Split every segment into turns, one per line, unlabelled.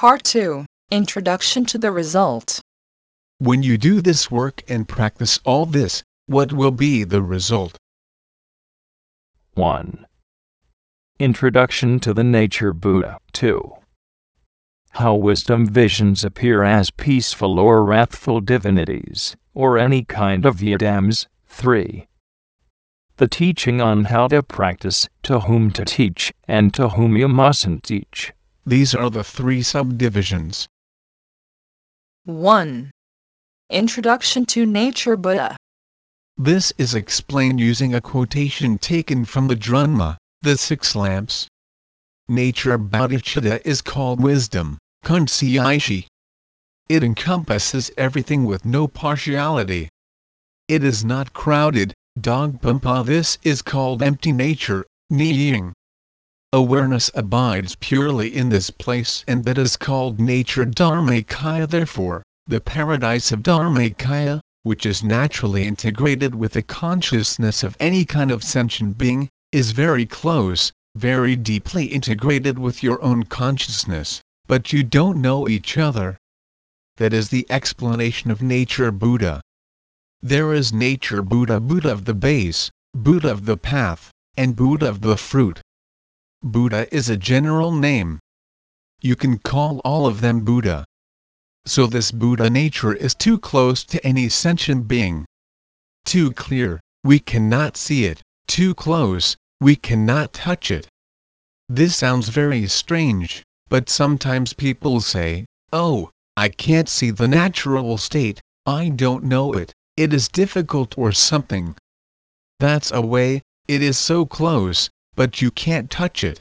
Part 2 Introduction to the Result.
When you do this work and practice all this, what will be the result?
1. Introduction to the Nature Buddha. 2. How wisdom visions appear as peaceful or wrathful divinities, or any kind of yidams. 3. The teaching on how to practice, to whom to teach, and to whom you mustn't teach.
These are the three subdivisions.
1. Introduction to Nature Buddha.
This is explained using a quotation taken from the Drunma, the Six Lamps. Nature bodhicitta is called wisdom, kunsiyaishi. It encompasses everything with no partiality. It is not crowded, dogpampa this is called empty nature, niying. Awareness abides purely in this place and that is called nature dharmakaya therefore, the paradise of dharmakaya, which is naturally integrated with the consciousness of any kind of sentient being, is very close, very deeply integrated with your own consciousness, but you don't know each other. That is the explanation of nature Buddha. There is nature Buddha, Buddha of the base, Buddha of the path, and Buddha of the fruit. Buddha is a general name. You can call all of them Buddha. So this Buddha nature is too close to any sentient being. Too clear, we cannot see it, too close, we cannot touch it. This sounds very strange, but sometimes people say, oh, I can't see the natural state, I don't know it, it is difficult or something. That's a way, it is so close, but you can't touch it.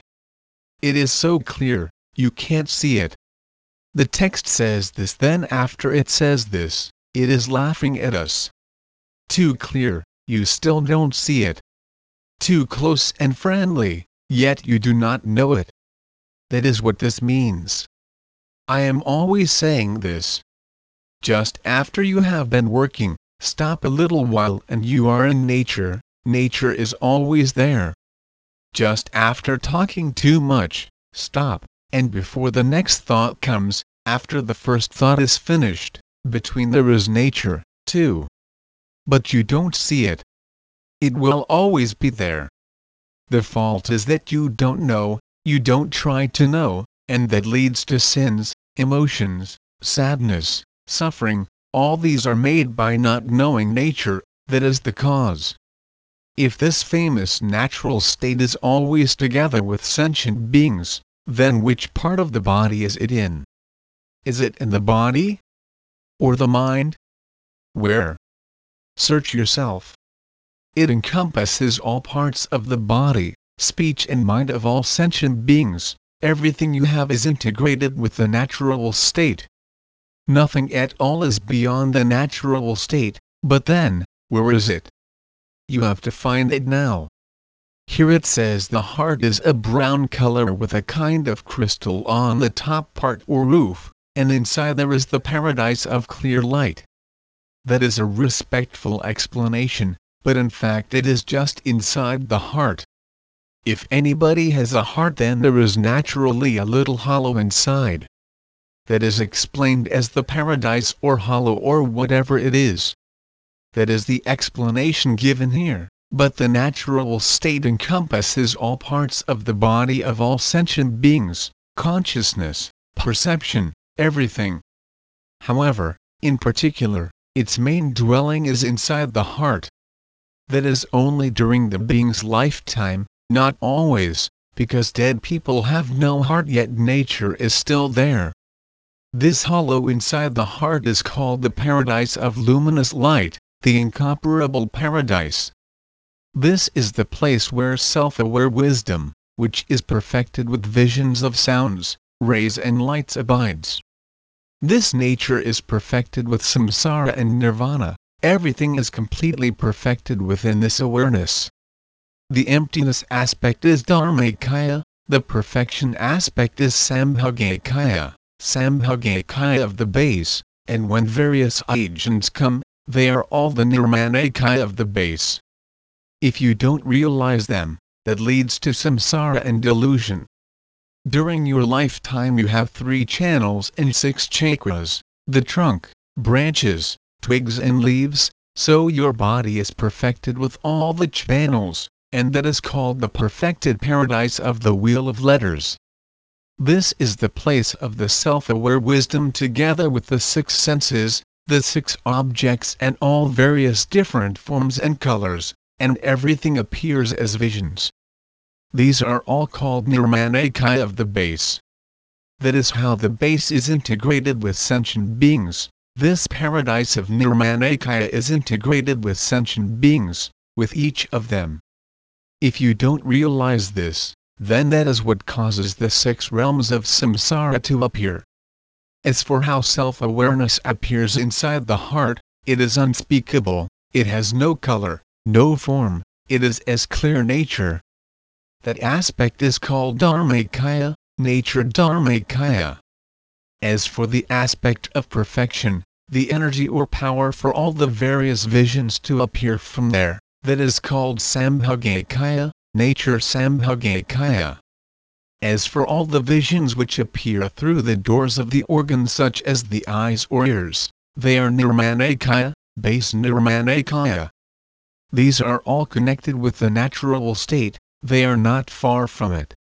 It is so clear, you can't see it. The text says this then after it says this, it is laughing at us. Too clear, you still don't see it. Too close and friendly, yet you do not know it. That is what this means. I am always saying this. Just after you have been working, stop a little while and you are in nature, nature is always there. Just after talking too much, stop, and before the next thought comes, after the first thought is finished, between there is nature, too. But you don't see it. It will always be there. The fault is that you don't know, you don't try to know, and that leads to sins, emotions, sadness, suffering, all these are made by not knowing nature, that is the cause. If this famous natural state is always together with sentient beings, then which part of the body is it in? Is it in the body? Or the mind? Where? Search yourself. It encompasses all parts of the body, speech and mind of all sentient beings, everything you have is integrated with the natural state. Nothing at all is beyond the natural state, but then, where is it? You have to find it now. Here it says the heart is a brown color with a kind of crystal on the top part or roof, and inside there is the paradise of clear light. That is a respectful explanation, but in fact it is just inside the heart. If anybody has a heart then there is naturally a little hollow inside. That is explained as the paradise or hollow or whatever it is. That is the explanation given here, but the natural state encompasses all parts of the body of all sentient beings, consciousness, perception, everything. However, in particular, its main dwelling is inside the heart. That is only during the being's lifetime, not always, because dead people have no heart yet nature is still there. This hollow inside the heart is called the paradise of luminous light, the incomparable paradise. This is the place where self-aware wisdom, which is perfected with visions of sounds, rays and lights abides. This nature is perfected with samsara and nirvana, everything is completely perfected within this awareness. The emptiness aspect is dharmakaya, the perfection aspect is sambhogakaya, sambhogakaya of the base, and when various agents come, they are all the nirmanakaya of the base. If you don't realize them, that leads to samsara and delusion. During your lifetime you have three channels and six chakras, the trunk, branches, twigs and leaves, so your body is perfected with all the channels, and that is called the perfected paradise of the wheel of letters. This is the place of the self-aware wisdom together with the six senses, the six objects and all various different forms and colors, and everything appears as visions. These are all called Nirmanakaya of the base. That is how the base is integrated with sentient beings. This paradise of Nirmanakaya is integrated with sentient beings, with each of them. If you don't realize this, then that is what causes the six realms of samsara to appear. As for how self awareness appears inside the heart, it is unspeakable, it has no color, no form, it is as clear nature, that aspect is called Dharmakaya, nature Dharmakaya. As for the aspect of perfection, the energy or power for all the various visions to appear from there, that is called Sambhogakaya, nature Sambhogakaya. As for all the visions which appear through the doors of the organs such as the eyes or ears, they are Nirmanakaya, base Nirmanakaya. These are all connected with the natural state, they are not far from it.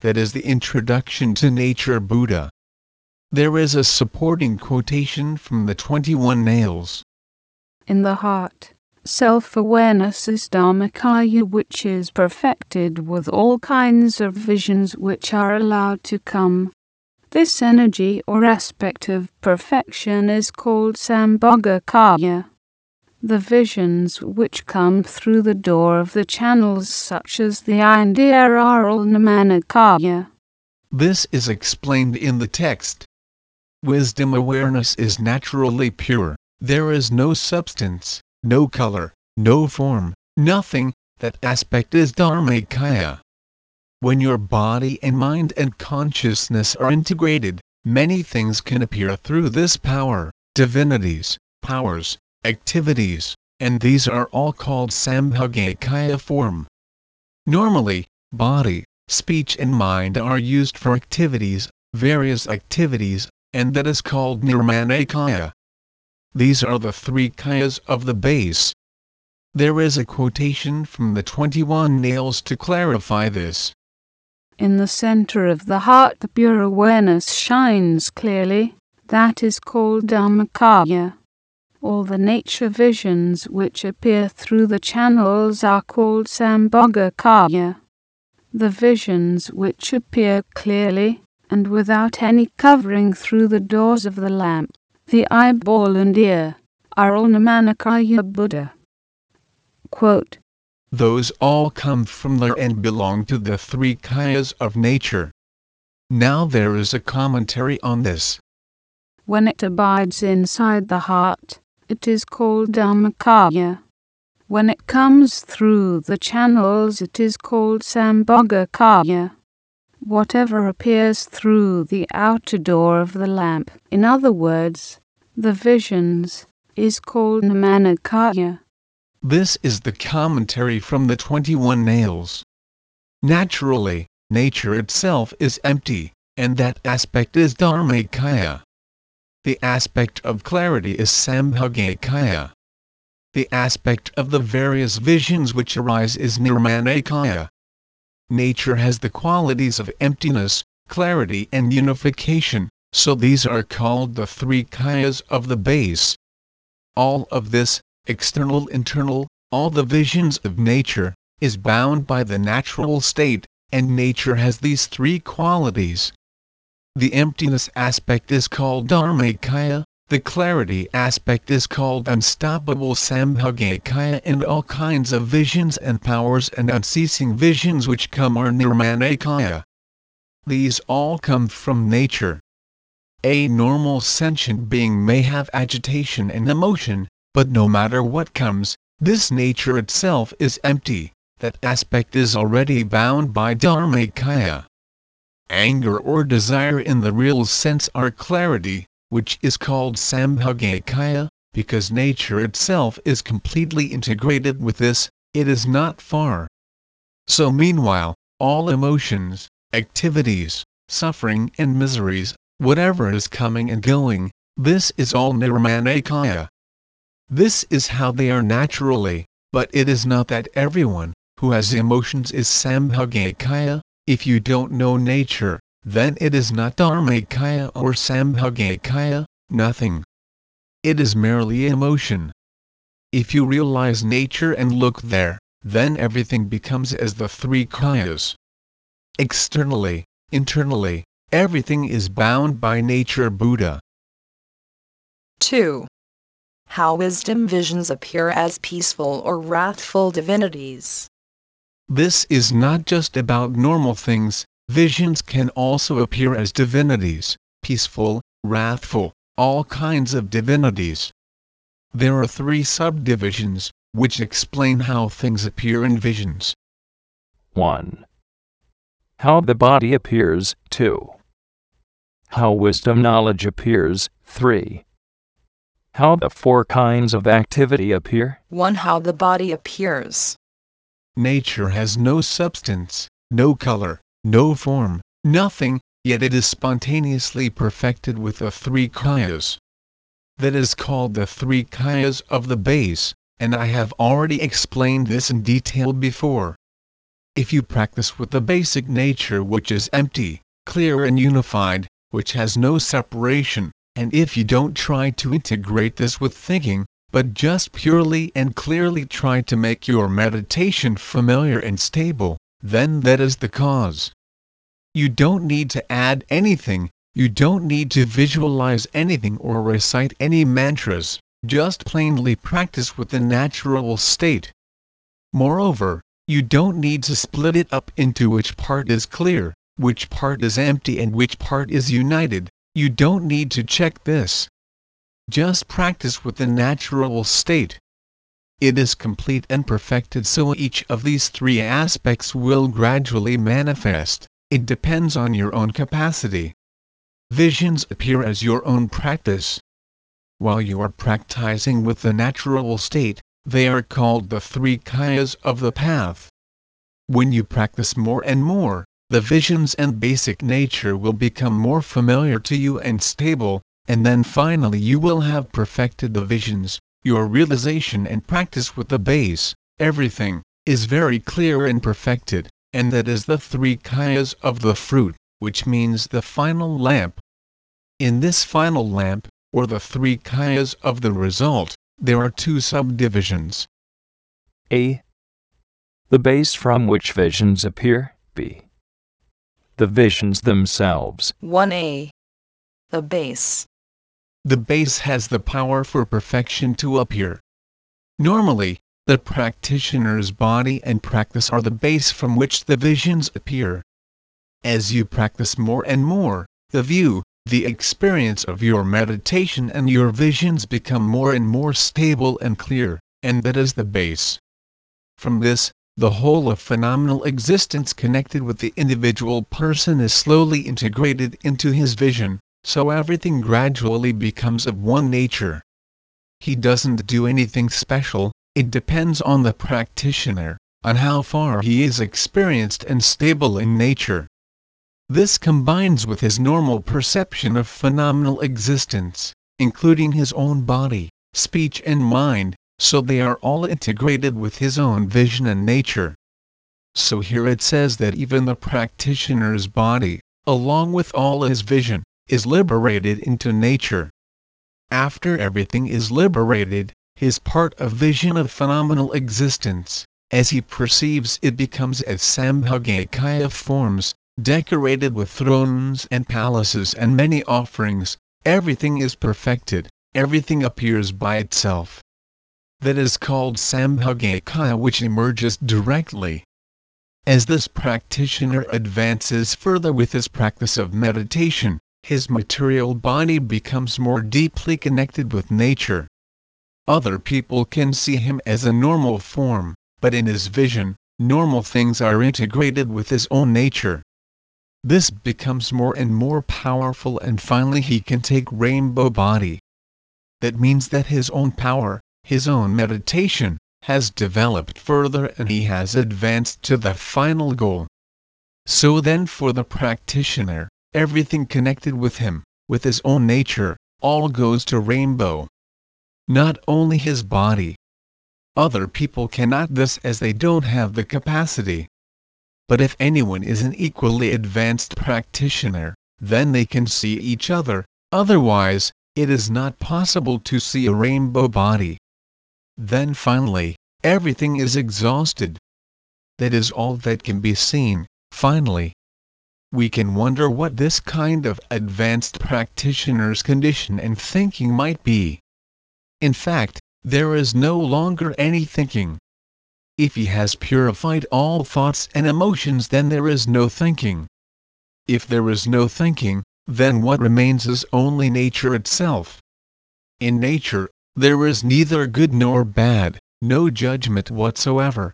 That is the introduction to Nature Buddha. There is a supporting quotation from the 21 Nails.
In the heart, self awareness is Dharmakaya, which is perfected with all kinds of visions which are allowed to come. This energy or aspect of perfection is called Sambhogakaya the visions which come through the door of the channels such as the ear are all Nirmanakaya.
This is explained in the text. Wisdom awareness is naturally pure, there is no substance, no color, no form, nothing, that aspect is Dharmakaya. When your body and mind and consciousness are integrated, many things can appear through this power, divinities, powers, activities, and these are all called Sambhogakaya form. Normally, body, speech and mind are used for activities, various activities, and that is called Nirmanakaya. These are the three kayas of the base. There is a quotation from the 21 nails to clarify this.
In the center of the heart, the pure awareness shines clearly. That is called Dharmakaya. All the nature visions which appear through the channels are called Sambhogakaya. The visions which appear clearly and without any covering through the doors of the lamp, the eyeball and ear, are all Nirmanakaya Buddha. Quote,
Those all come from there and belong to the three kayas of nature. Now there is a commentary on this.
When it abides inside the heart, it is called Dharmakaya. When it comes through the channels, it is called Sambhogakaya. Whatever appears through the outer door of the lamp, in other words, the visions, is called Nirmanakaya.
This is the commentary from the 21 nails. Naturally, nature itself is empty, and that aspect is Dharmakaya. The aspect of clarity is Sambhogakaya. The aspect of the various visions which arise is Nirmanakaya. Nature has the qualities of emptiness, clarity and unification, so these are called the three kayas of the base. All of this, external internal, all the visions of nature, is bound by the natural state, and nature has these three qualities. The emptiness aspect is called Dharmakaya, the clarity aspect is called unstoppable Sambhogakaya and all kinds of visions and powers and unceasing visions which come are Nirmanakaya. These all come from nature. A normal sentient being may have agitation and emotion, but no matter what comes, this nature itself is empty, that aspect is already bound by Dharmakaya anger or desire in the real sense are clarity, which is called Sambhogakaya, because nature itself is completely integrated with this, it is not far. So meanwhile, all emotions, activities, suffering and miseries, whatever is coming and going, this is all Nirmanakaya. This is how they are naturally, but it is not that everyone who has emotions is Sambhogakaya, If you don't know nature, then it is not Dharmakaya or Sambhogakaya, nothing. It is merely emotion. If you realize nature and look there, then everything becomes as the three kayas. Externally, internally, everything is bound by nature Buddha.
2. How wisdom visions appear as peaceful or wrathful divinities.
This is not just about normal things, visions can also appear as divinities, peaceful, wrathful, all kinds of divinities. There are three subdivisions, which explain how things appear in visions.
1. How the body appears, 2. How wisdom knowledge appears, 3. How the four kinds of activity appear,
1. How the body appears.
Nature has no substance, no color, no form, nothing, yet it is spontaneously perfected with the three kayas. That is called the three kayas of the base, and I have already explained this in detail before. If you practice with the basic nature which is empty, clear and unified, which has no separation, and if you don't try to integrate this with thinking, but just purely and clearly try to make your meditation familiar and stable, then that is the cause. You don't need to add anything, you don't need to visualize anything or recite any mantras, just plainly practice with the natural state. Moreover, you don't need to split it up into which part is clear, which part is empty and which part is united, you don't need to check this. Just practice with the natural state. It is complete and perfected so each of these three aspects will gradually manifest, it depends on your own capacity. Visions appear as your own practice. While you are practicing with the natural state, they are called the three kayas of the path. When you practice more and more, the visions and basic nature will become more familiar to you and stable, and then finally you will have perfected the visions, your realization and practice with the base, everything, is very clear and perfected, and that is the three kayas of the fruit, which means the final lamp. In this final lamp, or the three kayas of the result, there are two subdivisions.
A. The base from which visions appear, B. The visions themselves,
1a. The base.
The base has the power for perfection to appear. Normally, the practitioner's body and practice are the base from which the visions appear. As you practice more and more, the view, the experience of your meditation and your visions become more and more stable and clear, and that is the base. From this, the whole of phenomenal existence connected with the individual person is slowly integrated into his vision, so everything gradually becomes of one nature. He doesn't do anything special, it depends on the practitioner, on how far he is experienced and stable in nature. This combines with his normal perception of phenomenal existence, including his own body, speech and mind, so they are all integrated with his own vision and nature. So here it says that even the practitioner's body, along with all his vision, is liberated into nature. After everything is liberated, his part of vision of phenomenal existence, as he perceives it becomes as Sambhogakaya forms, decorated with thrones and palaces and many offerings, everything is perfected, everything appears by itself. That is called Sambhogakaya which emerges directly. As this practitioner advances further with his practice of meditation, his material body becomes more deeply connected with nature. Other people can see him as a normal form, but in his vision, normal things are integrated with his own nature. This becomes more and more powerful and finally he can take rainbow body. That means that his own power, his own meditation, has developed further and he has advanced to the final goal. So then for the practitioner, everything connected with him, with his own nature, all goes to rainbow. Not only his body. Other people cannot this as they don't have the capacity. But if anyone is an equally advanced practitioner, then they can see each other, otherwise, it is not possible to see a rainbow body. Then finally, everything is exhausted. That is all that can be seen, finally. We can wonder what this kind of advanced practitioner's condition and thinking might be. In fact, there is no longer any thinking. If he has purified all thoughts and emotions, then there is no thinking. If there is no thinking, then what remains is only nature itself. In nature, there is neither good nor bad, no judgment whatsoever.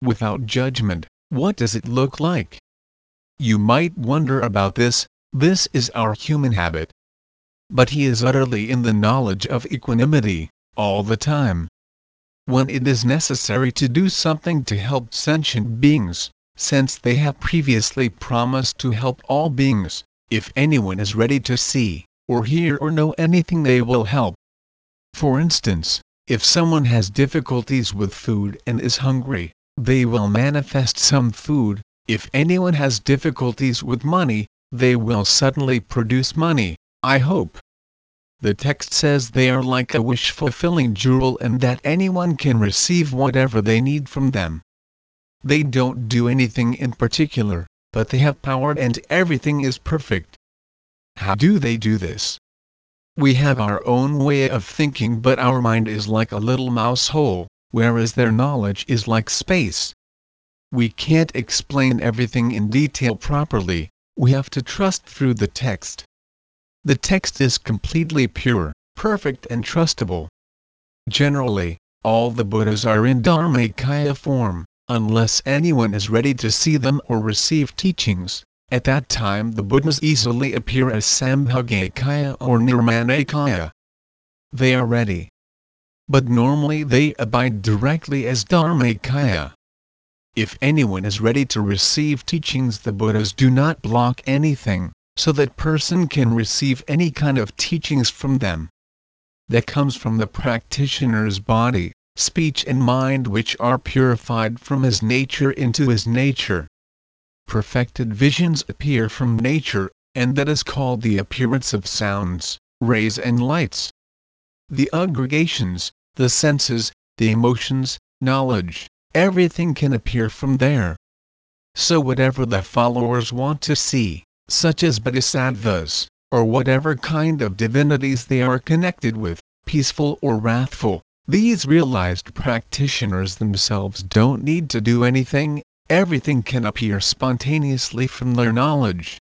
Without judgment, what does it look like? You might wonder about this, this is our human habit. But he is utterly in the knowledge of equanimity, all the time. When it is necessary to do something to help sentient beings, since they have previously promised to help all beings, if anyone is ready to see, or hear or know anything they will help. For instance, if someone has difficulties with food and is hungry, they will manifest some food, if anyone has difficulties with money, they will suddenly produce money, I hope. The text says they are like a wish fulfilling jewel and that anyone can receive whatever they need from them. They don't do anything in particular, but they have power and everything is perfect. How do they do this? We have our own way of thinking, but our mind is like a little mouse hole, whereas their knowledge is like space we can't explain everything in detail properly, we have to trust through the text. The text is completely pure, perfect and trustable. Generally, all the Buddhas are in Dharmakaya form, unless anyone is ready to see them or receive teachings. At that time the Buddhas easily appear as Sambhogakaya or Nirmanakaya. They are ready. But normally they abide directly as Dharmakaya. If anyone is ready to receive teachings the Buddhas do not block anything, so that person can receive any kind of teachings from them. That comes from the practitioner's body, speech and mind which are purified from his nature into his nature. Perfected visions appear from nature, and that is called the appearance of sounds, rays and lights. The aggregations, the senses, the emotions, knowledge, everything can appear from there. So whatever the followers want to see, such as bodhisattvas, or whatever kind of divinities they are connected with, peaceful or wrathful, these realized practitioners themselves don't need to do anything, everything can appear spontaneously from their knowledge.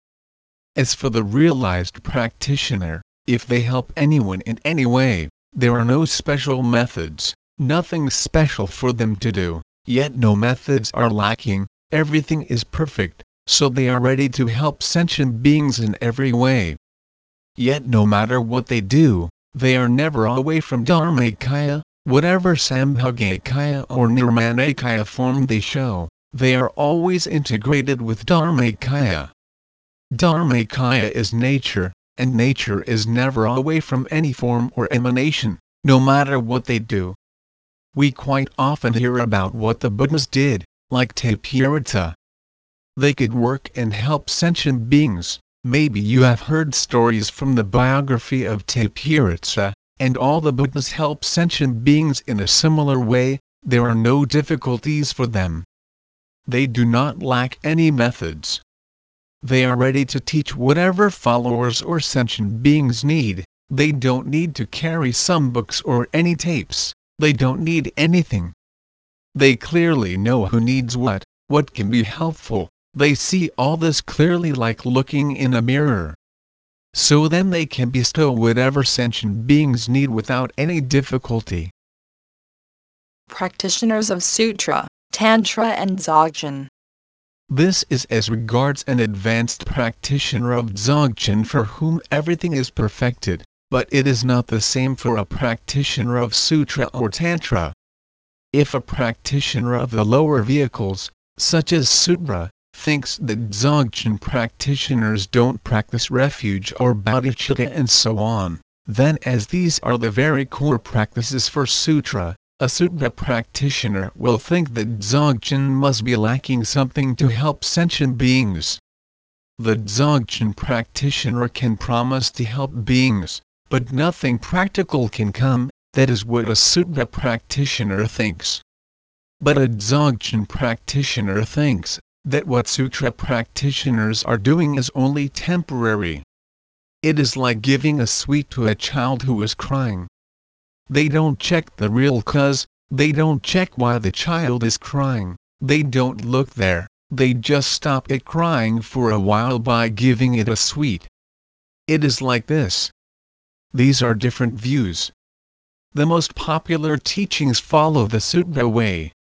As for the realized practitioner, if they help anyone in any way, there are no special methods, nothing special for them to do. Yet no methods are lacking, everything is perfect, so they are ready to help sentient beings in every way. Yet no matter what they do, they are never away from Dharmakaya, whatever Sambhogakaya or Nirmanakaya form they show, they are always integrated with Dharmakaya. Dharmakaya is nature, and nature is never away from any form or emanation, no matter what they do. We quite often hear about what the Buddhas did, like Tapihritsa. They could work and help sentient beings. Maybe you have heard stories from the biography of Tapihritsa, and all the Buddhas help sentient beings in a similar way, there are no difficulties for them. They do not lack any methods. They are ready to teach whatever followers or sentient beings need, they don't need to carry some books or any tapes. They don't need anything. They clearly know who needs what, what can be helpful, they see all this clearly like looking in a mirror. So then they can bestow whatever sentient beings need without any difficulty.
Practitioners of Sutra, Tantra and Dzogchen.
This is as regards an advanced practitioner of Dzogchen for whom everything is perfected, but it is not the same for a practitioner of Sutra or Tantra. If a practitioner of the lower vehicles, such as Sutra, thinks that Dzogchen practitioners don't practice refuge or bodhicitta and so on, then as these are the very core practices for sutra, a sutra practitioner will think that Dzogchen must be lacking something to help sentient beings. The Dzogchen practitioner can promise to help beings, but nothing practical can come, that is what a sutra practitioner thinks. But a Dzogchen practitioner thinks that what sutra practitioners are doing is only temporary. It is like giving a sweet to a child who is crying. They don't check the real cause, they don't check why the child is crying, they don't look there, they just stop it crying for a while by giving it a sweet. It is like this. These are different views. The most popular teachings follow the Sutra way.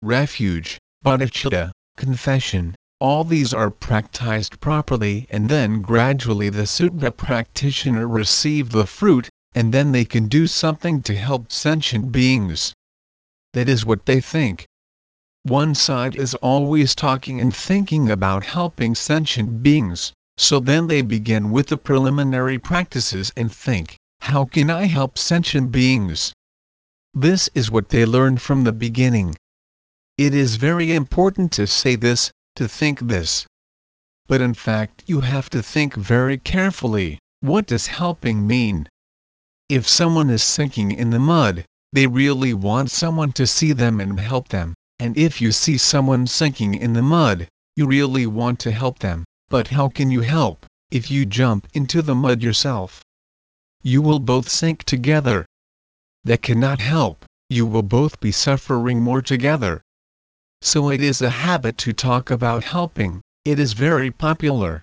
Refuge, bodhicitta, confession, all these are practiced properly and then gradually the Sutra practitioner receive the fruit, and then they can do something to help sentient beings. That is what they think. One side is always talking and thinking about helping sentient beings, so then they begin with the preliminary practices and think, how can I help sentient beings? This is what they learn from the beginning. It is very important to say this, to think this. But in fact you have to think very carefully, what does helping mean? If someone is sinking in the mud, they really want someone to see them and help them, and if you see someone sinking in the mud, you really want to help them, but how can you help, if you jump into the mud yourself? You will both sink together. That cannot help, you will both be suffering more together. So it is a habit to talk about helping, it is very popular.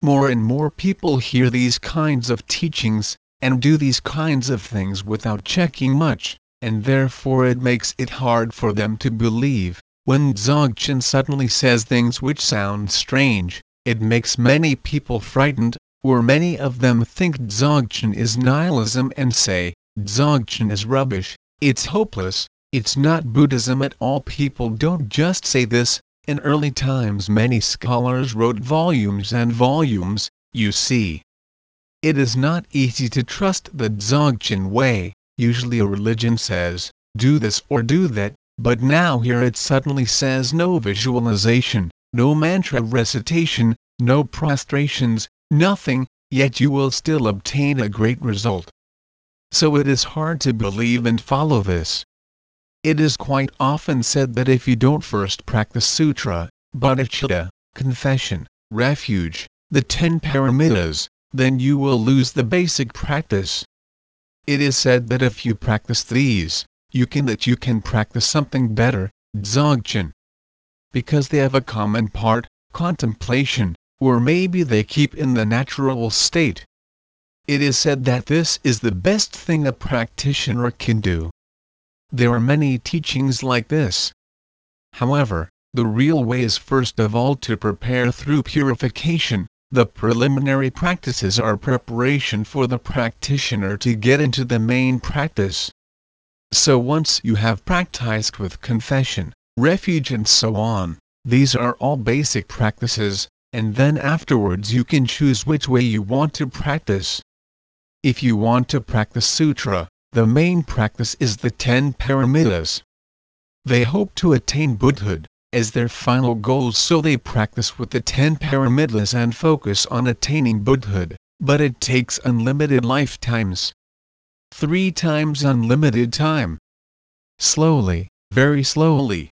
More and more people hear these kinds of teachings, and do these kinds of things without checking much, and therefore it makes it hard for them to believe. When Dzogchen suddenly says things which sound strange, it makes many people frightened, or many of them think Dzogchen is nihilism and say, Dzogchen is rubbish, it's hopeless, it's not Buddhism at all. People don't just say this, in early times many scholars wrote volumes and volumes, you see. It is not easy to trust the Dzogchen way, usually a religion says, do this or do that, but now here it suddenly says no visualization, no mantra recitation, no prostrations, nothing, yet you will still obtain a great result. So it is hard to believe and follow this. It is quite often said that if you don't first practice sutra, bodhicitta, confession, refuge, the ten paramitas, then you will lose the basic practice. It is said that if you practice these, you can that you can practice something better, Dzogchen. Because they have a common part, contemplation, or maybe they keep in the natural state. It is said that this is the best thing a practitioner can do. There are many teachings like this. However, the real way is first of all to prepare through purification, the preliminary practices are preparation for the practitioner to get into the main practice. So once you have practiced with confession, refuge and so on, these are all basic practices, and then afterwards you can choose which way you want to practice. If you want to practice sutra, the main practice is the ten paramitas. They hope to attain Buddhahood, as their final goal so they practice with the ten paramitas and focus on attaining Buddhahood, but it takes unlimited lifetimes. Three times unlimited time. Slowly, very slowly.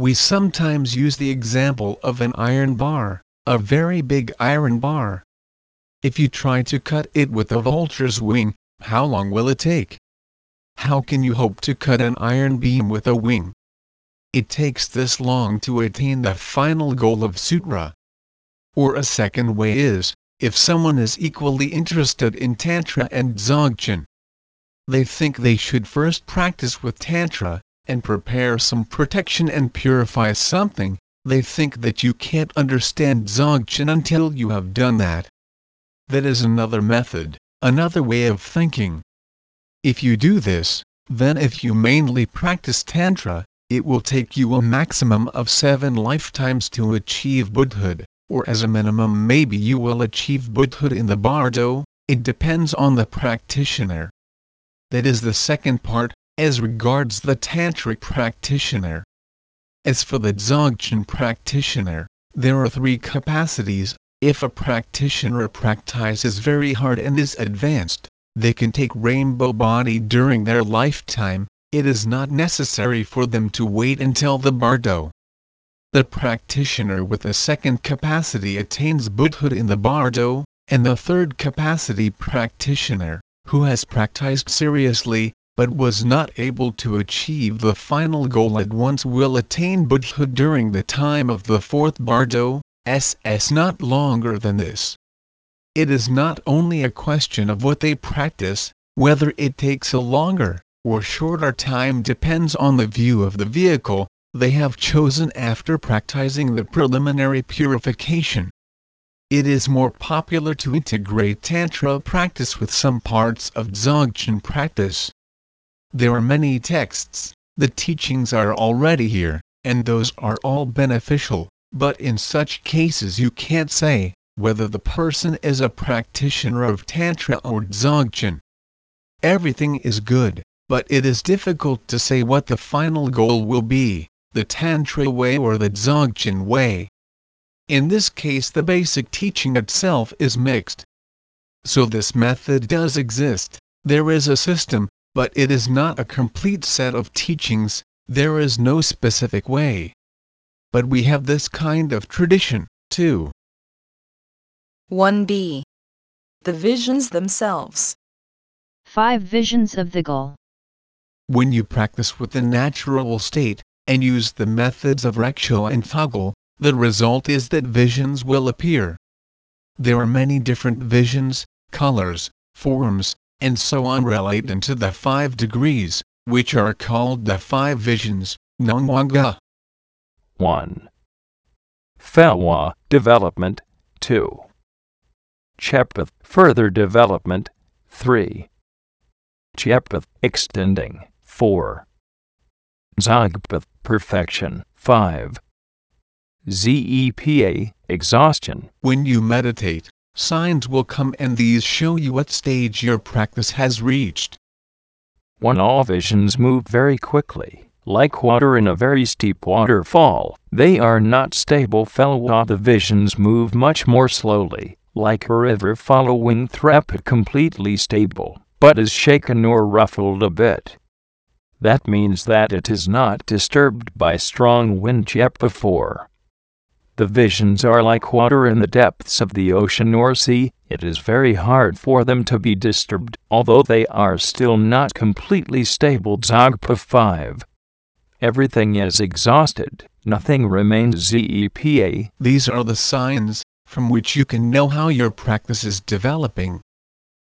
We sometimes use the example of an iron bar, a very big iron bar. If you try to cut it with a vulture's wing, how long will it take? How can you hope to cut an iron beam with a wing? it takes this long to attain the final goal of sutra. Or a second way is, if someone is equally interested in Tantra and Dzogchen. They think they should first practice with Tantra, and prepare some protection and purify something, they think that you can't understand Dzogchen until you have done that. That is another method, another way of thinking. If you do this, then if you mainly practice Tantra, it will take you a maximum of seven lifetimes to achieve Buddhahood, or as a minimum maybe you will achieve Buddhahood in the Bardo, it depends on the practitioner. That is the second part, as regards the Tantric practitioner. As for the Dzogchen practitioner, there are three capacities. If a practitioner practices very hard and is advanced, they can take rainbow body during their lifetime, it is not necessary for them to wait until the bardo. The practitioner with the second capacity attains Buddhahood in the bardo, and the third capacity practitioner, who has practiced seriously, but was not able to achieve the final goal at once will attain Buddhahood during the time of the fourth bardo, ss not longer than this. It is not only a question of what they practice, whether it takes a longer, or shorter time depends on the view of the vehicle they have chosen after practicing the preliminary purification. It is more popular to integrate Tantra practice with some parts of Dzogchen practice. There are many texts, the teachings are already here, and those are all beneficial, but in such cases you can't say whether the person is a practitioner of Tantra or Dzogchen. Everything is good, but it is difficult to say what the final goal will be, the Tantra way or the Dzogchen way. In this case the basic teaching itself is mixed. So this method does exist, there is a system, but it is not a complete set of teachings, there is no specific way. But we have this kind of tradition, too.
1b. The visions themselves.
5 Visions of the Goal.
when you practice with the natural state, and use the methods of Treksho and Thogel, the result is that visions will appear. There are many different visions, colors, forms, and so on related to the five degrees, which are called the five visions, Nongwanga.
1. Felwa, development, 2. Chepath, further development, 3. Chepath, extending, 4. Zogpath, perfection, 5. ZEPA, exhaustion,
When you meditate, signs will come and these show you what stage your practice has reached.
when all visions move very quickly, like water in a very steep waterfall, they are not stable felwa the visions move much more slowly, like a river following thrap completely stable, but is shaken or ruffled a bit. That means that it is not disturbed by strong wind yet before. The visions are like water in the depths of the ocean or sea, it is very hard for them to be disturbed, although they are still not completely stable. Zogpa 5. Everything is exhausted, nothing remains ZEPA.
These are the signs from which you can know how your practice is developing.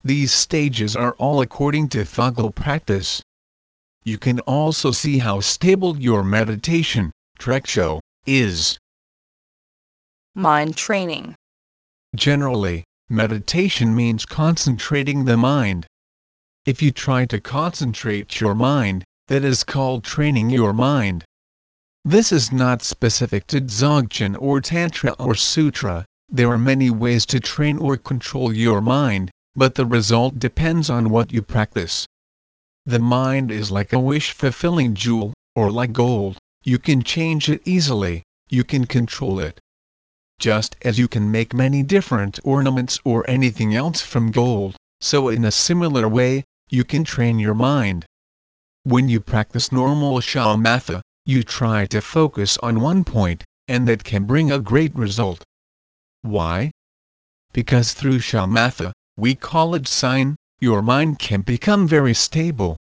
These stages are all according to Thogel practice. You can also see how stable your meditation, Treksho, is.
Mind training.
Generally, meditation means concentrating the mind. If you try to concentrate your mind, that is called training your mind. This is not specific to Dzogchen or Tantra or Sutra, there are many ways to train or control your mind, but the result depends on what you practice. The mind is like a wish fulfilling jewel, or like gold, you can change it easily, you can control it. Just as you can make many different ornaments or anything else from gold, so in a similar way, you can train your mind. When you practice normal shamatha, you try to focus on one point, and that can bring a great result. Why? Because through shamatha, we call it sign, your mind can become very stable.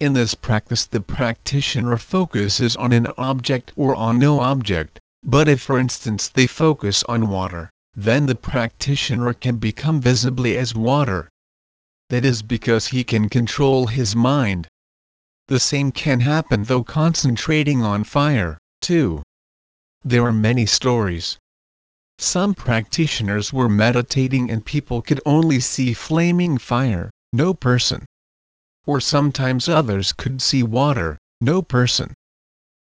In this practice the practitioner focuses on an object or on no object, but if for instance they focus on water, then the practitioner can become visibly as water. That is because he can control his mind. The same can happen though concentrating on fire, too. There are many stories. Some practitioners were meditating and people could only see flaming fire, no person. Or sometimes others could see water, no person.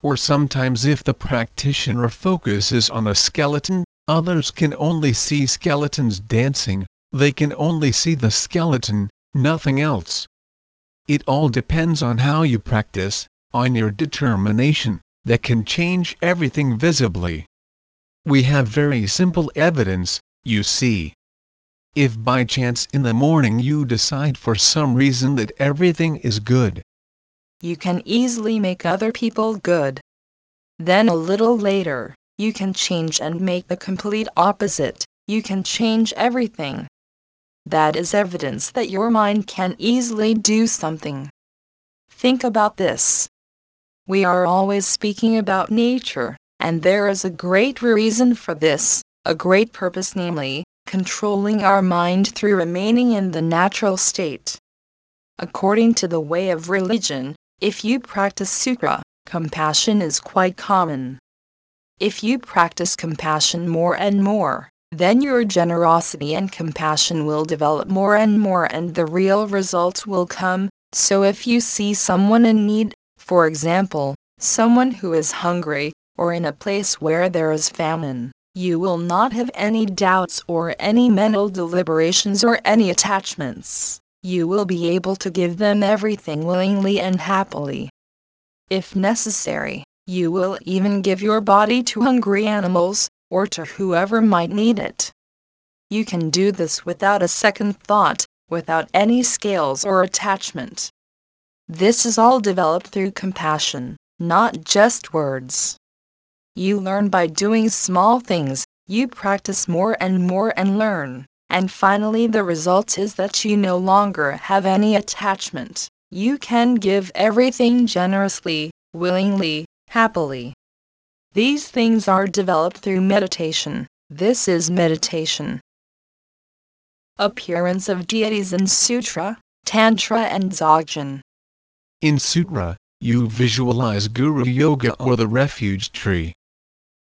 Or sometimes if the practitioner focuses on a skeleton, others can only see skeletons dancing, they can only see the skeleton, nothing else. It all depends on how you practice, on your determination, that can change everything visibly. We have very simple evidence, you see. If by chance in the morning you decide for some reason that everything is good,
you can easily make other people good. Then a little later, you can change and make the complete opposite, you can change everything. That is evidence that your mind can easily do something. Think about this. We are always speaking about nature, and there is a great reason for this, a great purpose namely, controlling our mind through remaining in the natural state. According to the way of religion, if you practice sukha, compassion is quite common. If you practice compassion more and more, then your generosity and compassion will develop more and more and the real results will come. So if you see someone in need, for example, someone who is hungry, or in a place where there is famine, you will not have any doubts or any mental deliberations or any attachments you will be able to give them everything willingly and happily. If necessary, you will even give your body to hungry animals, or to whoever might need it. You can do this without a second thought, without any scales or attachment. This is all developed through compassion, not just words. You learn by doing small things, you practice more and more and learn and finally the result is that you no longer have any attachment. You can give everything generously, willingly, happily. These things are developed through meditation. This is meditation. Appearance of deities in Sutra, Tantra and Dzogchen.
In Sutra, you visualize Guru Yoga or the refuge tree.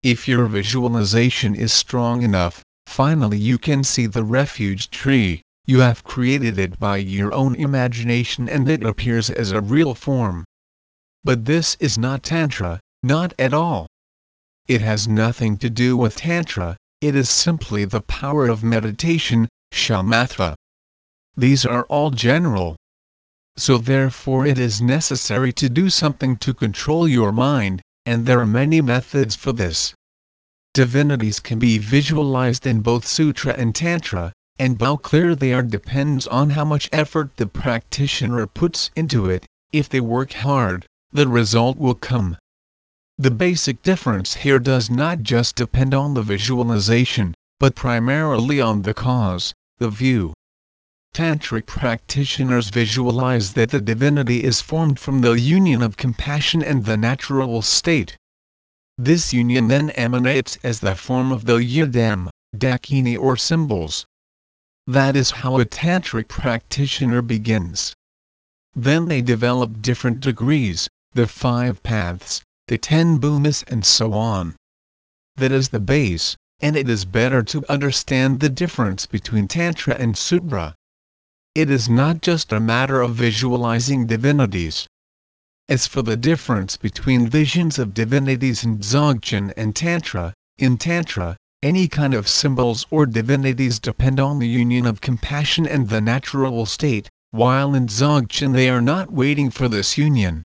If your visualization is strong enough, Finally you can see the refuge tree, you have created it by your own imagination and it appears as a real form. But this is not Tantra, not at all. It has nothing to do with Tantra, it is simply the power of meditation, shamatha. These are all general. So therefore it is necessary to do something to control your mind, and there are many methods for this divinities can be visualized in both Sutra and Tantra, and how clear they are depends on how much effort the practitioner puts into it. If they work hard, the result will come. The basic difference here does not just depend on the visualization, but primarily on the cause, the view. Tantric practitioners visualize that the divinity is formed from the union of compassion and the natural state. This union then emanates as the form of the yidam, dakini or symbols. That is how a tantric practitioner begins. Then they develop different degrees, the five paths, the ten bhumis and so on. That is the base, and it is better to understand the difference between Tantra and Sutra. It is not just a matter of visualizing divinities, as for the difference between visions of divinities in Dzogchen and Tantra, in Tantra, any kind of symbols or divinities depend on the union of compassion and the natural state, while in Dzogchen they are not waiting for this union.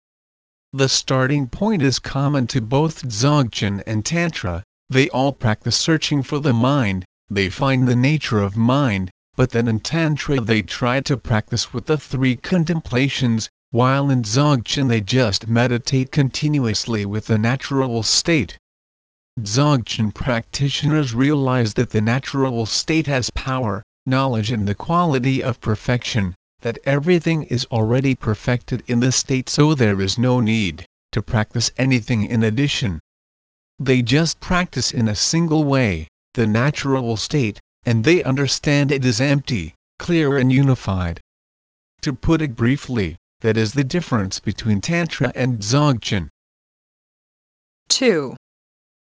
The starting point is common to both Dzogchen and Tantra, they all practice searching for the mind, they find the nature of mind, but then in Tantra they try to practice with the three contemplations, while in Dzogchen they just meditate continuously with the natural state. Dzogchen practitioners realize that the natural state has power, knowledge and the quality of perfection, that everything is already perfected in the state so there is no need to practice anything in addition. They just practice in a single way, the natural state, and they understand it is empty, clear and unified. To put it briefly, that is the difference between Tantra and Dzogchen.
2.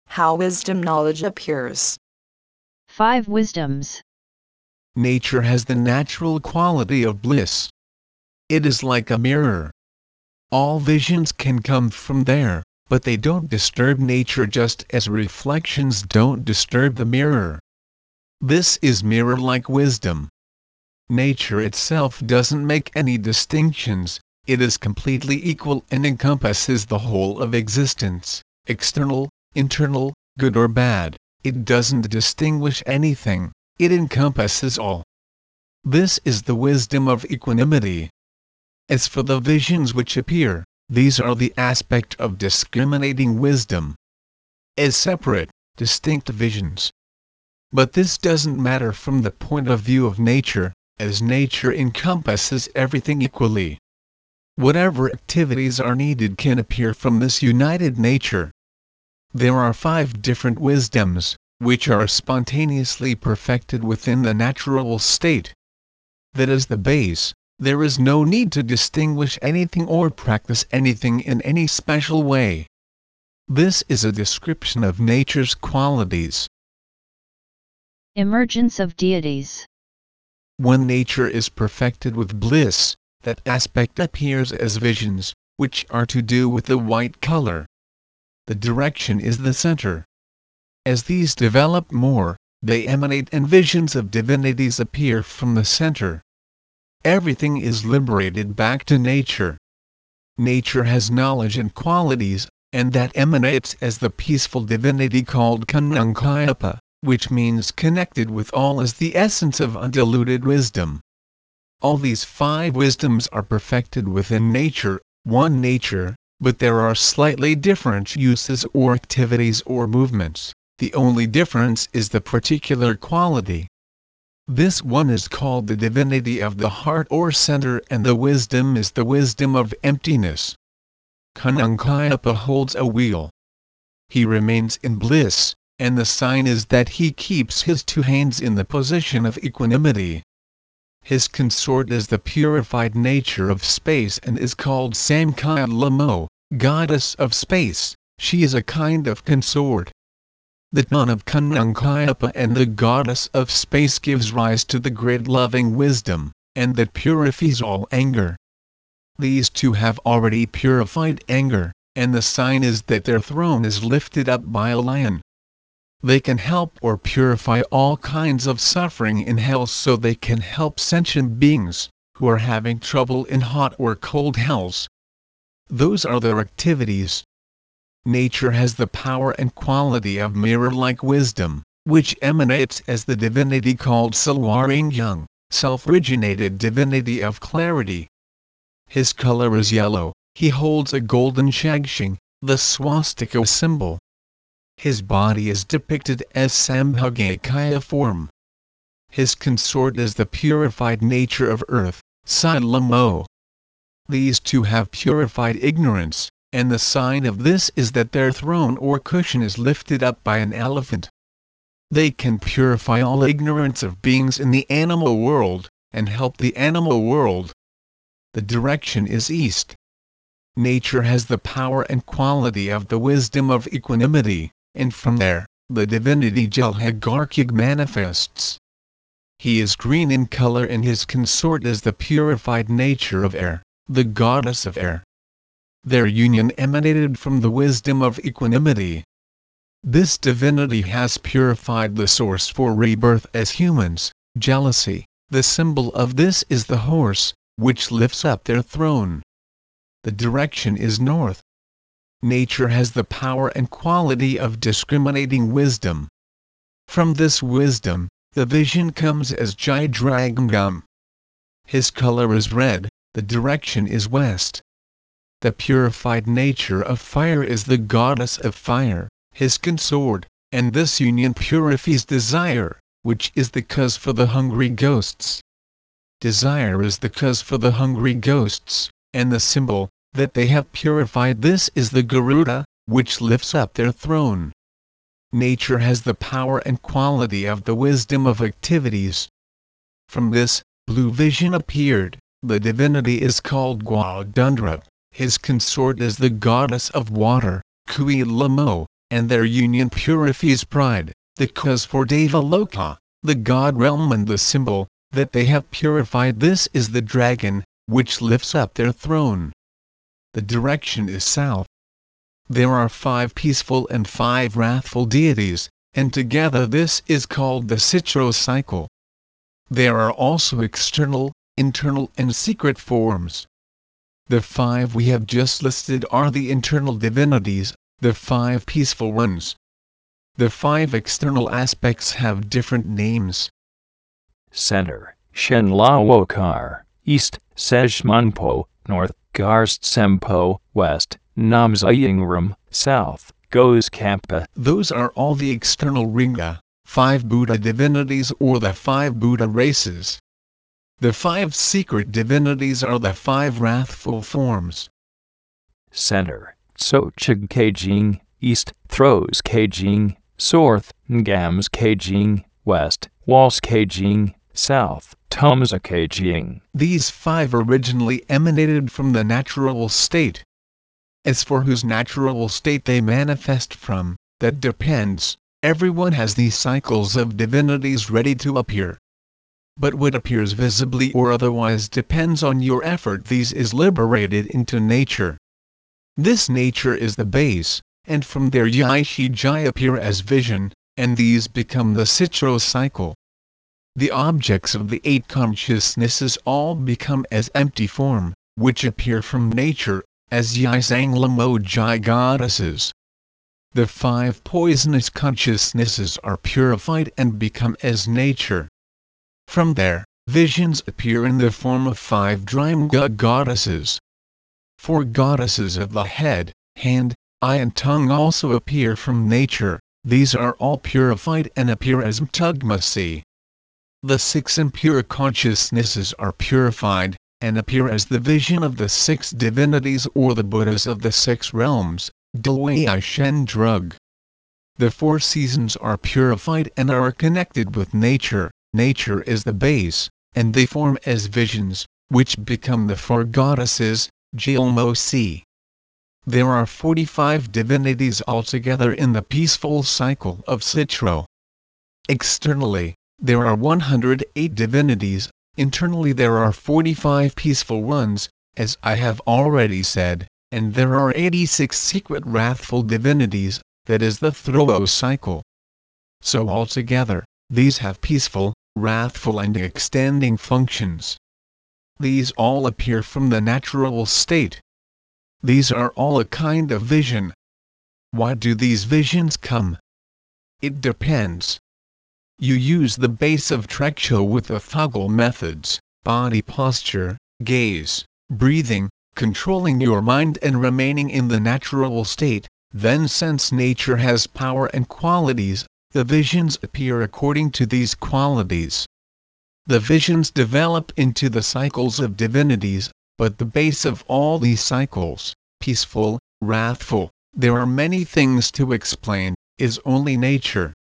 How wisdom knowledge appears.
5 Wisdoms.
Nature has the natural quality of bliss. It is like a mirror. All visions can come from there, but they don't disturb nature just as reflections don't disturb the mirror. This is mirror like wisdom. Nature itself doesn't make any distinctions, it is completely equal and encompasses the whole of existence, external, internal, good or bad, it doesn't distinguish anything, it encompasses all. This is the wisdom of equanimity. As for the visions which appear, these are the aspect of discriminating wisdom. As separate, distinct visions. But this doesn't matter from the point of view of nature, as nature encompasses everything equally. Whatever activities are needed can appear from this united nature. There are five different wisdoms, which are spontaneously perfected within the natural state. That is the base, there is no need to distinguish anything or practice anything in any special way. This is a description of nature's qualities.
Emergence of deities.
When nature is perfected with bliss, that aspect appears as visions, which are to do with the white color. The direction is the center. As these develop more, they emanate and visions of divinities appear from the center. Everything is liberated back to nature. Nature has knowledge and qualities, and that emanates as the peaceful divinity called Kanankhayapa which means connected with all is the essence of undiluted wisdom. All these five wisdoms are perfected within nature, one nature, but there are slightly different uses or activities or movements, the only difference is the particular quality. This one is called the divinity of the heart or center and the wisdom is the wisdom of emptiness. Kanankhayapa holds a wheel. He remains in bliss, and the sign is that he keeps his two hands in the position of equanimity. His consort is the purified nature of space and is called Samkhya Lamo, goddess of space, she is a kind of consort. The dawn of Kanankhayapa and the goddess of space gives rise to the great loving wisdom, and that purifies all anger. These two have already purified anger, and the sign is that their throne is lifted up by a lion. They can help or purify all kinds of suffering in hell so they can help sentient beings who are having trouble in hot or cold hells. Those are their activities. Nature has the power and quality of mirror-like wisdom, which emanates as the divinity called Salwaringyung, self-originated divinity of clarity. His color is yellow, he holds a golden shagshing, the swastika symbol. His body is depicted as Sambhogakaya form. His consort is the purified nature of earth, Silamo. These two have purified ignorance, and the sign of this is that their throne or cushion is lifted up by an elephant. They can purify all ignorance of beings in the animal world, and help the animal world. The direction is east. Nature has the power and quality of the wisdom of equanimity and from there, the divinity Jelhagarkig manifests. He is green in color and his consort is the purified nature of air, the goddess of air. Their union emanated from the wisdom of equanimity. This divinity has purified the source for rebirth as humans, jealousy. The symbol of this is the horse, which lifts up their throne. The direction is north nature has the power and quality of discriminating wisdom. From this wisdom, the vision comes as Jai. His color is red, the direction is west. The purified nature of fire is the goddess of fire, his consort, and this union purifies desire, which is the cause for the hungry ghosts. Desire is the cause for the hungry ghosts, and the symbol, that they have purified. This is the Garuda, which lifts up their throne. Nature has the power and quality of the wisdom of activities. From this, blue vision appeared, the divinity is called Gwadundra, his consort is the goddess of water, Kui Lamo, and their union purifies pride, the cause for Devaloka, the god realm and the symbol, that they have purified. This is the dragon, which lifts up their throne the direction is south. there are five peaceful and five wrathful deities, and together this is called the Zhitro cycle. There are also external, internal and secret forms. The five we have just listed are the internal divinities, the five peaceful ones. The five external aspects have different names.
Center, Shenlawokar, East, Sejmanpo, North, Garst Sempo, West, Namzayingram, South, Goes Kappa.
Those are all the external Ringa, five Buddha divinities or the five Buddha races. The five secret divinities are the five wrathful forms.
Center, Sochig Kajing, East, Throws Kajing, South, Ngams Kajing, West, Wals Kajing, South, Tumza Kajing.
These five originally emanated from the natural state. As for whose natural state they manifest from, that depends. Everyone has these cycles of divinities ready to appear. But what appears visibly or otherwise depends on your effort. These is liberated into nature. This nature is the base, and from there Yaishi Jai appear as vision, and these become the Zhitro cycle. The objects of the eight consciousnesses all become as empty form, which appear from nature, as Yisanglammo Jai goddesses. The five poisonous consciousnesses are purified and become as nature. From there, visions appear in the form of five Drimga goddesses. Four goddesses of the head, hand, eye and tongue also appear from nature, these are all purified and appear as Mtugmasi. The six impure consciousnesses are purified, and appear as the vision of the six divinities or the Buddhas of the six realms, Dwai Shen Drug. The four seasons are purified and are connected with nature, nature is the base, and they form as visions, which become the four goddesses, Jilmosi. There are 45 divinities altogether in the peaceful cycle of Zhitro. Externally, there are 108 divinities, internally there are 45 peaceful ones, as I have already said, and there are 86 secret wrathful divinities, that is the Throwo cycle. So altogether, these have peaceful, wrathful and extending functions. These all appear from the natural state. These are all a kind of vision. Why do these visions come? It depends. You use the base of Treksho with the Thogel methods, body posture, gaze, breathing, controlling your mind and remaining in the natural state, then since nature has power and qualities, the visions appear according to these qualities. The visions develop into the cycles of divinities, but the base of all these cycles, peaceful, wrathful, there are many things to explain, is only nature.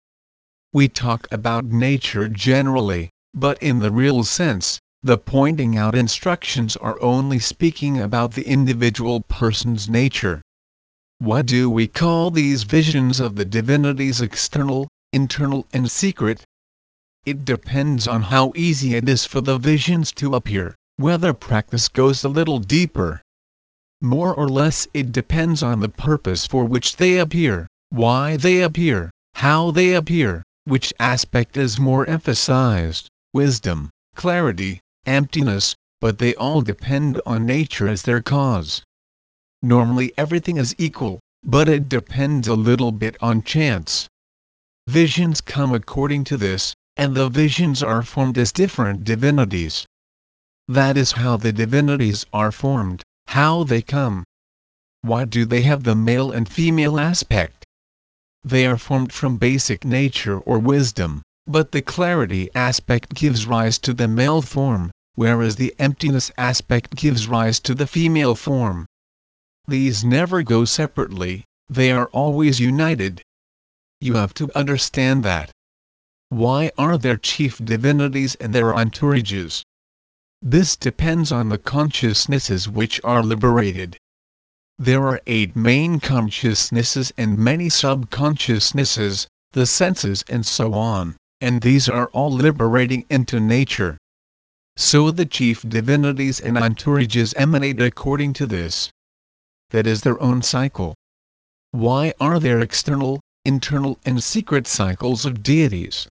We talk about nature generally, but in the real sense, the pointing out instructions are only speaking about the individual person's nature. What do we call these visions of the divinities external, internal and secret? It depends on how easy it is for the visions to appear, whether practice goes a little deeper. More or less it depends on the purpose for which they appear, why they appear, how they appear, which aspect is more emphasized, wisdom, clarity, emptiness, but they all depend on nature as their cause. Normally everything is equal, but it depends a little bit on chance. Visions come according to this, and the visions are formed as different divinities. That is how the divinities are formed, how they come. Why do they have the male and female aspect? They are formed from basic nature or wisdom, but the clarity aspect gives rise to the male form, whereas the emptiness aspect gives rise to the female form. These never go separately, they are always united. You have to understand that. Why are there chief divinities and their entourages? This depends on the consciousnesses which are liberated. There are eight main consciousnesses and many subconsciousnesses, the senses and so on, and these are all liberating into nature. So the chief divinities and entourages emanate according to this. That is their own cycle. Why are there external, internal and secret cycles of deities?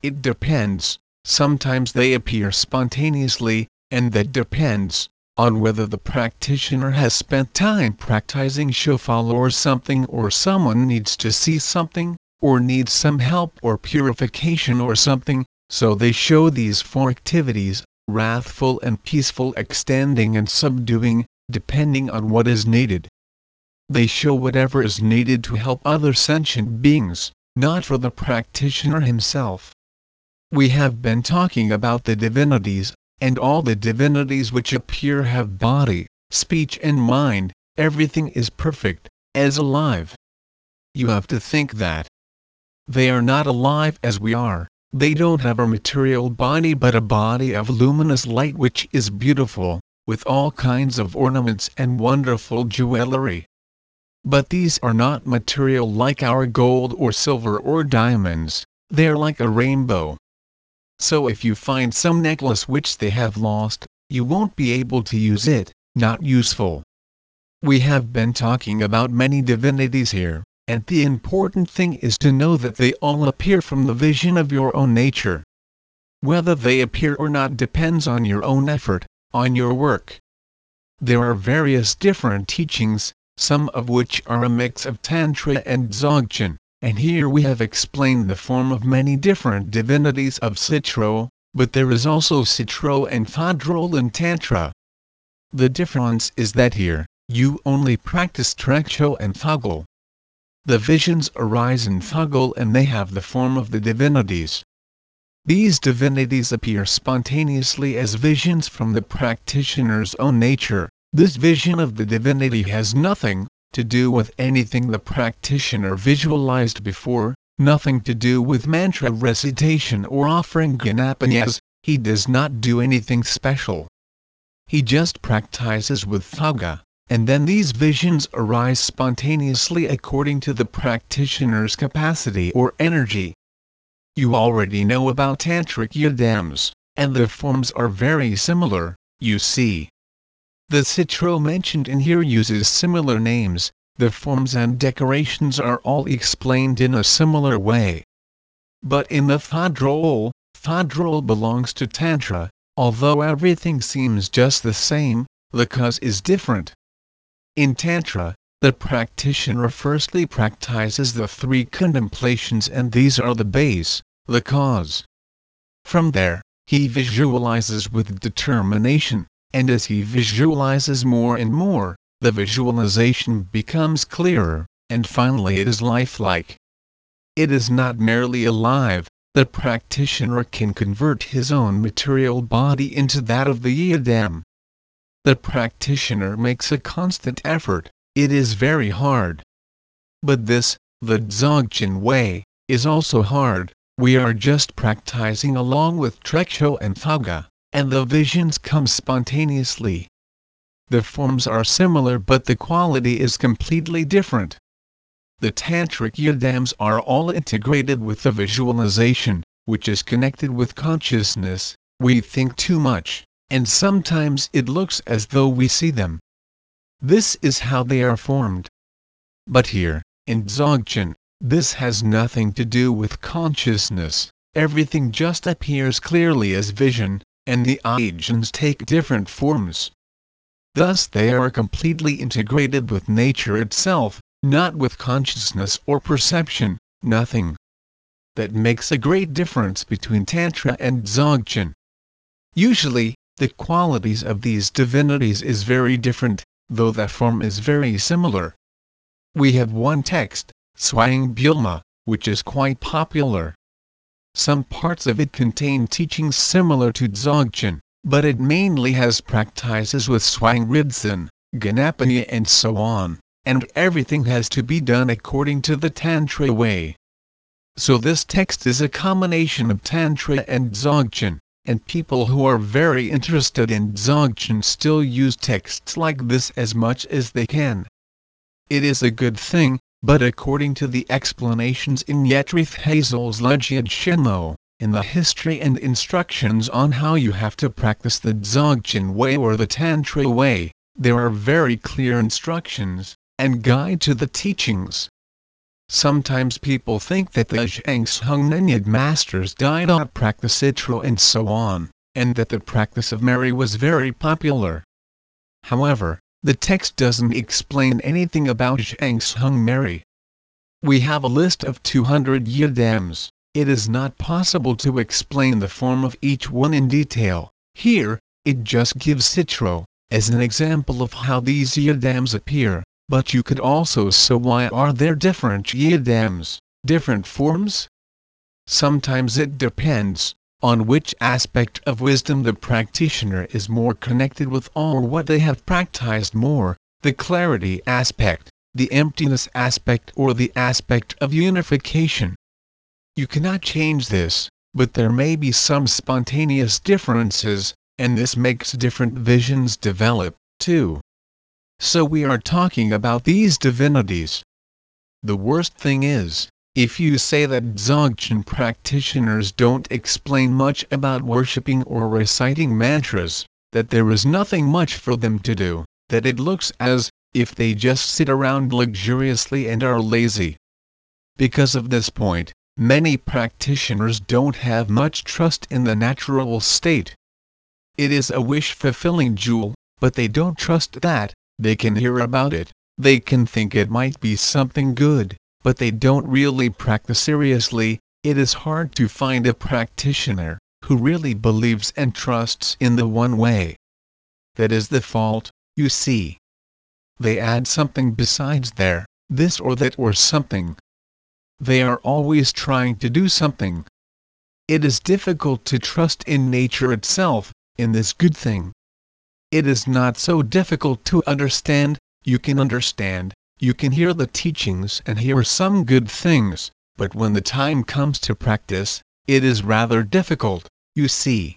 It depends, sometimes they appear spontaneously, and that depends on whether the practitioner has spent time practicing shofar or something or someone needs to see something, or needs some help or purification or something, so they show these four activities, wrathful and peaceful extending and subduing, depending on what is needed. They show whatever is needed to help other sentient beings, not for the practitioner himself. We have been talking about the divinities, and all the divinities which appear have body, speech and mind, everything is perfect, as alive. You have to think that. They are not alive as we are, they don't have a material body but a body of luminous light which is beautiful, with all kinds of ornaments and wonderful jewelry. But these are not material like our gold or silver or diamonds, they are like a rainbow, so if you find some necklace which they have lost, you won't be able to use it, not useful. We have been talking about many divinities here, and the important thing is to know that they all appear from the vision of your own nature. Whether they appear or not depends on your own effort, on your work. There are various different teachings, some of which are a mix of Tantra and Dzogchen, and here we have explained the form of many different divinities of Zhitro, but there is also Zhitro and Fadrol in Tantra. The difference is that here, you only practice Treksho and Thogel. The visions arise in Thogel and they have the form of the divinities. These divinities appear spontaneously as visions from the practitioner's own nature. This vision of the divinity has nothing, to do with anything the practitioner visualized before, nothing to do with mantra recitation or offering ganapanyas, he does not do anything special. He just practices with Thogel, and then these visions arise spontaneously according to the practitioner's capacity or energy. You already know about Tantric yidams, and their forms are very similar, you see. The Zhitro mentioned in here uses similar names, the forms and decorations are all explained in a similar way. But in the Fadrol, Fadrol belongs to Tantra, although everything seems just the same, the cause is different. In Tantra, the practitioner firstly practices the three contemplations and these are the base, the cause. From there, he visualizes with determination, and as he visualizes more and more, the visualization becomes clearer, and finally it is lifelike. It is not merely alive, the practitioner can convert his own material body into that of the yidam. The practitioner makes a constant effort, it is very hard. But this, the Dzogchen way, is also hard, we are just practicing along with Treksho and Thogel and the visions come spontaneously. The forms are similar but the quality is completely different. The tantric yidams are all integrated with the visualization, which is connected with consciousness. We think too much, and sometimes it looks as though we see them. This is how they are formed. But here, in Dzogchen, this has nothing to do with consciousness, everything just appears clearly as vision, and the agents take different forms. Thus they are completely integrated with nature itself, not with consciousness or perception, nothing. That makes a great difference between Tantra and Dzogchen. Usually, the qualities of these divinities is very different, though the form is very similar. We have one text, Swang Bulma, which is quite popular. Some parts of it contain teachings similar to Dzogchen, but it mainly has practices with Swang Ridzen, Ganapanya and so on, and everything has to be done according to the Tantra way. So this text is a combination of Tantra and Dzogchen, and people who are very interested in Dzogchen still use texts like this as much as they can. It is a good thing, but according to the explanations in Yetrith Hazel's Legiad Shenlo, in the history and instructions on how you have to practice the Dzogchen way or the Tantra way, there are very clear instructions, and guide to the teachings. Sometimes people think that the Zhang Zhung Nyengyud masters died on practice Itro and so on, and that the practice of Meri was very popular. However, the text doesn't explain anything about Zhang Zhung Meri. We have a list of 200 yidams. It is not possible to explain the form of each one in detail. Here, it just gives Zhitro, as an example of how these yidams appear. But you could also so why are there different yidams, different forms? Sometimes it depends on which aspect of wisdom the practitioner is more connected with or what they have practiced more, the clarity aspect, the emptiness aspect or the aspect of unification. You cannot change this, but there may be some spontaneous differences, and this makes different visions develop, too. So we are talking about these divinities. The worst thing is, if you say that Dzogchen practitioners don't explain much about worshipping or reciting mantras, that there is nothing much for them to do, that it looks as if they just sit around luxuriously and are lazy. Because of this point, many practitioners don't have much trust in the natural state. It is a wish fulfilling jewel, but they don't trust that, they can hear about it, they can think it might be something good, but they don't really practice seriously. It is hard to find a practitioner who really believes and trusts in the one way. That is the fault, you see. They add something besides there, this or that or something. They are always trying to do something. It is difficult to trust in nature itself, in this good thing. It is not so difficult to understand, you can understand, you can hear the teachings and hear some good things, but when the time comes to practice, it is rather difficult, you see.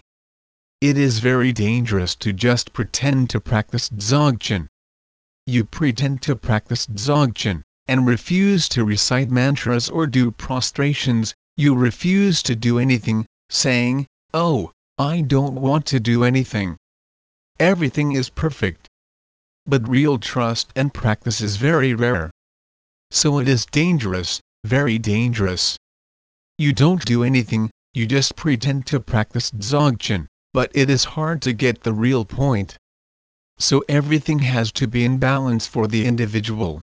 It is very dangerous to just pretend to practice Dzogchen. You pretend to practice Dzogchen, and refuse to recite mantras or do prostrations, you refuse to do anything, saying, Oh, I don't want to do anything everything is perfect. But real trust and practice is very rare. So it is dangerous, very dangerous. You don't do anything, you just pretend to practice Dzogchen, but it is hard to get the real point. So everything has to be in balance for the individual.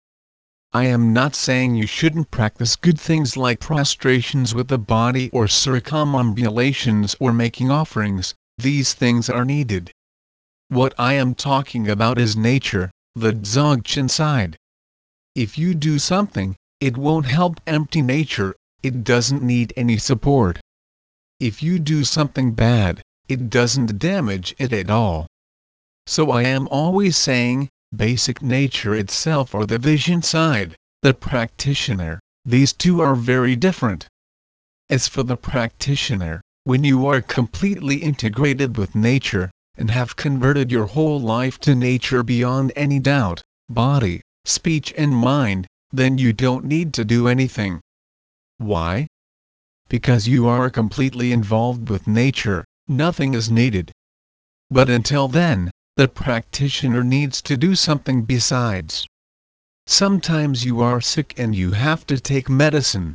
I am not saying you shouldn't practice good things like prostrations with the body or circumambulations or making offerings, these things are needed. What I am talking about is nature, the Dzogchen side. If you do something, it won't help empty nature, it doesn't need any support. If you do something bad, it doesn't damage it at all. So I am always saying, basic nature itself or the vision side, the practitioner, these two are very different. As for the practitioner, when you are completely integrated with nature, and have converted your whole life to nature beyond any doubt, body, speech and mind, then you don't need to do anything. Why? Because you are completely involved with nature, nothing is needed. But until then, the practitioner needs to do something besides. Sometimes you are sick and you have to take medicine.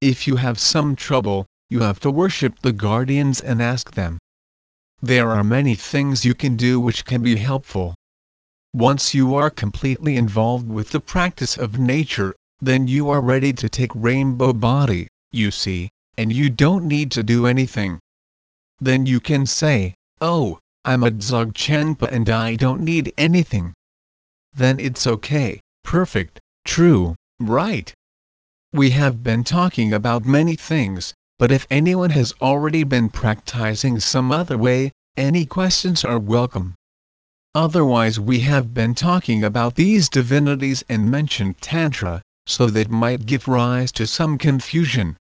If you have some trouble, you have to worship the guardians and ask them, there are many things you can do which can be helpful. Once you are completely involved with the practice of nature, then you are ready to take rainbow body, you see, and you don't need to do anything. Then you can say, oh, I'm a Dzogchenpa and I don't need anything. Then it's okay, perfect, true, right. We have been talking about many things, but if anyone has already been practicing some other way, any questions are welcome. Otherwise we have been talking about these divinities and mentioned Tantra, so that might give rise to some confusion.